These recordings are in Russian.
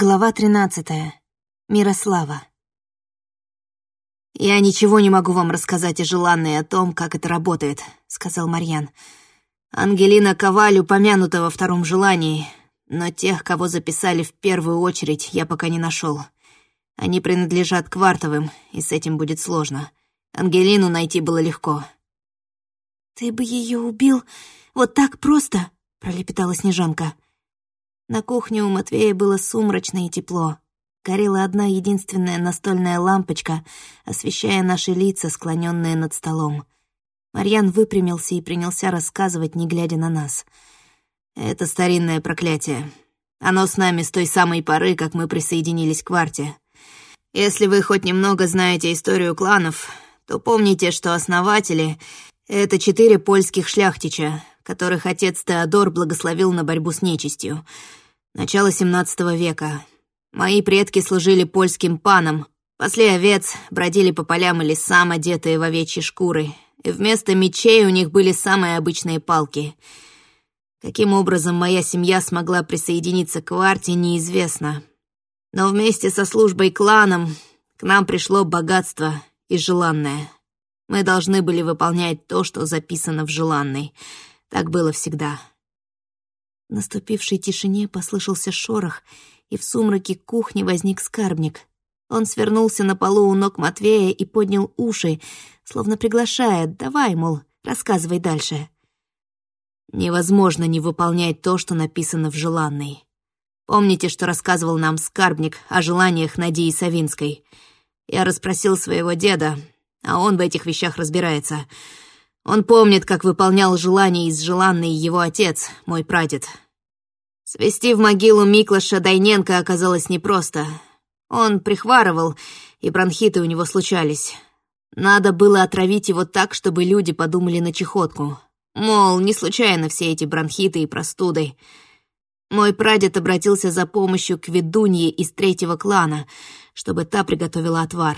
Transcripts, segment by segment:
Глава тринадцатая. Мирослава. «Я ничего не могу вам рассказать о желанной о том, как это работает», — сказал Марьян. «Ангелина Коваль упомянута во втором желании, но тех, кого записали в первую очередь, я пока не нашел. Они принадлежат Квартовым, и с этим будет сложно. Ангелину найти было легко». «Ты бы ее убил вот так просто?» — пролепетала Снежанка. На кухне у Матвея было сумрачно и тепло. Горела одна единственная настольная лампочка, освещая наши лица, склоненные над столом. Марьян выпрямился и принялся рассказывать, не глядя на нас. «Это старинное проклятие. Оно с нами с той самой поры, как мы присоединились к кварте. Если вы хоть немного знаете историю кланов, то помните, что основатели — это четыре польских шляхтича, которых отец Теодор благословил на борьбу с нечистью — Начало XVII века. Мои предки служили польским панам, пасли овец, бродили по полям и лесам, одетые в овечьи шкуры, и вместо мечей у них были самые обычные палки. Каким образом моя семья смогла присоединиться к Варте, неизвестно. Но вместе со службой кланом к нам пришло богатство и желанное. Мы должны были выполнять то, что записано в желанной. Так было всегда. Наступившей тишине послышался шорох, и в сумраке кухни возник скарбник. Он свернулся на полу у ног Матвея и поднял уши, словно приглашая «давай, мол, рассказывай дальше». Невозможно не выполнять то, что написано в желанной. Помните, что рассказывал нам скарбник о желаниях Надии Савинской? Я расспросил своего деда, а он в этих вещах разбирается — он помнит, как выполнял желание из желанной его отец, мой прадед. Свести в могилу Миклаша Дайненко оказалось непросто. Он прихварывал, и бронхиты у него случались. Надо было отравить его так, чтобы люди подумали на чехотку. Мол, не случайно все эти бронхиты и простуды. Мой прадед обратился за помощью к ведунье из третьего клана, чтобы та приготовила отвар.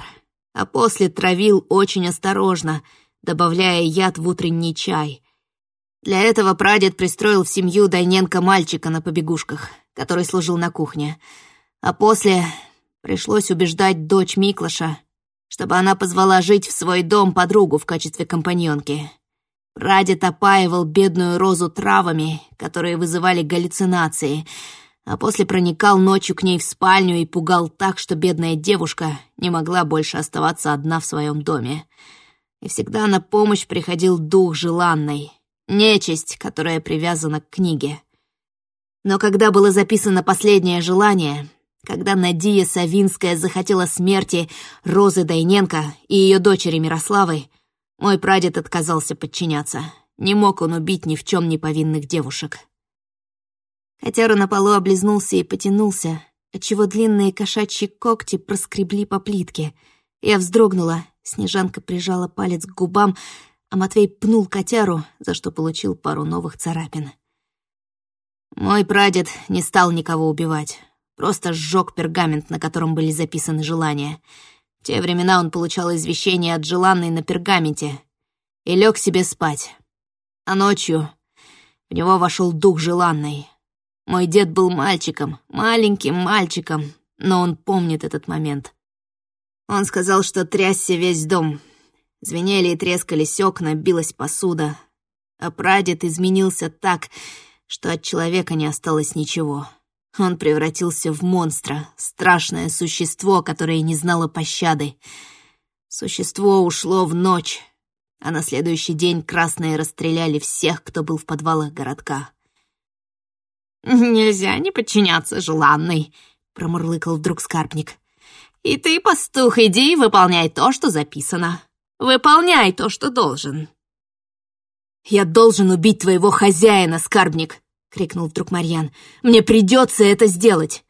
А после травил очень осторожно — добавляя яд в утренний чай. Для этого прадед пристроил в семью Дайненко мальчика на побегушках, который служил на кухне. А после пришлось убеждать дочь Миклаша, чтобы она позвала жить в свой дом подругу в качестве компаньонки. Прадед опаивал бедную розу травами, которые вызывали галлюцинации, а после проникал ночью к ней в спальню и пугал так, что бедная девушка не могла больше оставаться одна в своем доме и всегда на помощь приходил дух желанной, нечисть, которая привязана к книге. Но когда было записано последнее желание, когда Надия Савинская захотела смерти Розы Дайненко и ее дочери Мирославы, мой прадед отказался подчиняться. Не мог он убить ни в чем не повинных девушек. Котяра на полу облизнулся и потянулся, отчего длинные кошачьи когти проскребли по плитке. Я вздрогнула Снежанка прижала палец к губам, а Матвей пнул котяру, за что получил пару новых царапин. Мой прадед не стал никого убивать, просто сжег пергамент, на котором были записаны желания. В те времена он получал извещение от желанной на пергаменте и лег себе спать. А ночью в него вошел дух желанной. Мой дед был мальчиком, маленьким мальчиком, но он помнит этот момент. Он сказал, что трясся весь дом. Звенели и трескались окна, билась посуда. А прадед изменился так, что от человека не осталось ничего. Он превратился в монстра, страшное существо, которое не знало пощады. Существо ушло в ночь, а на следующий день красные расстреляли всех, кто был в подвалах городка. «Нельзя не подчиняться желанной», — промурлыкал вдруг скарбник. И ты, пастух, иди и выполняй то, что записано. Выполняй то, что должен. «Я должен убить твоего хозяина, скарбник!» — крикнул вдруг Марьян. «Мне придется это сделать!»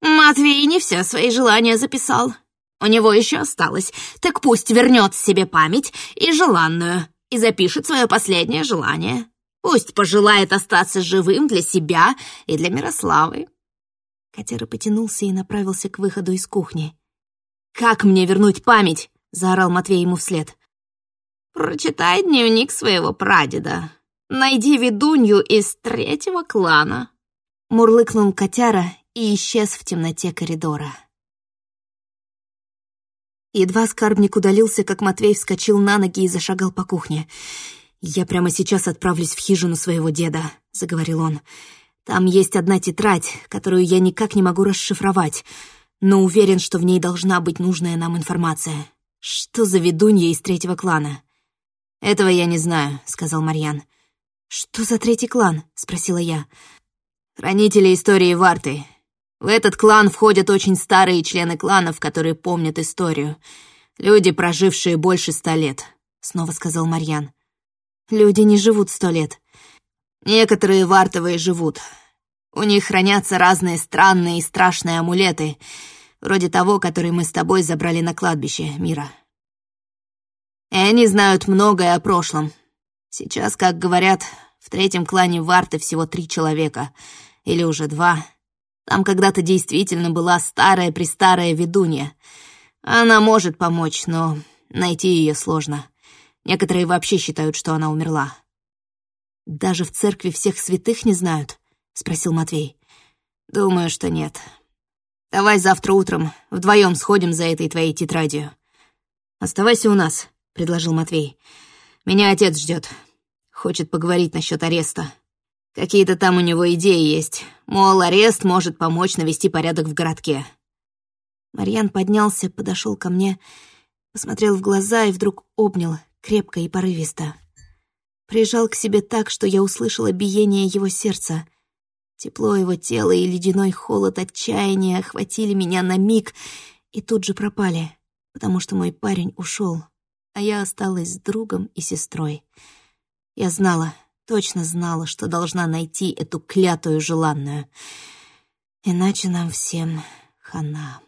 Матвей не все свои желания записал. У него еще осталось. Так пусть вернет себе память и желанную, и запишет свое последнее желание. Пусть пожелает остаться живым для себя и для Мирославы. Котяра потянулся и направился к выходу из кухни. «Как мне вернуть память?» — заорал Матвей ему вслед. «Прочитай дневник своего прадеда. Найди ведунью из третьего клана». Мурлыкнул котяра и исчез в темноте коридора. Едва скарбник удалился, как Матвей вскочил на ноги и зашагал по кухне. «Я прямо сейчас отправлюсь в хижину своего деда», — заговорил он. «Там есть одна тетрадь, которую я никак не могу расшифровать, но уверен, что в ней должна быть нужная нам информация. Что за ведунья из третьего клана?» «Этого я не знаю», — сказал Марьян. «Что за третий клан?» — спросила я. «Хранители истории Варты. В этот клан входят очень старые члены кланов, которые помнят историю. Люди, прожившие больше ста лет», — снова сказал Марьян. «Люди не живут сто лет. Некоторые вартовые живут. У них хранятся разные странные и страшные амулеты, вроде того, который мы с тобой забрали на кладбище, Мира. И они знают многое о прошлом. Сейчас, как говорят, в третьем клане Варты всего три человека, или уже два — там когда-то действительно была старая-престарая ведунья. Она может помочь, но найти ее сложно. Некоторые вообще считают, что она умерла. «Даже в церкви всех святых не знают?» — спросил Матвей. «Думаю, что нет. Давай завтра утром вдвоем сходим за этой твоей тетрадью». «Оставайся у нас», — предложил Матвей. «Меня отец ждет. Хочет поговорить насчет ареста». Какие-то там у него идеи есть. Мол, арест может помочь навести порядок в городке. Марьян поднялся, подошел ко мне, посмотрел в глаза и вдруг обнял, крепко и порывисто. Прижал к себе так, что я услышала биение его сердца. Тепло его тела и ледяной холод отчаяния охватили меня на миг и тут же пропали, потому что мой парень ушел, а я осталась с другом и сестрой. Я знала, точно знала, что должна найти эту клятую желанную. Иначе нам всем хана.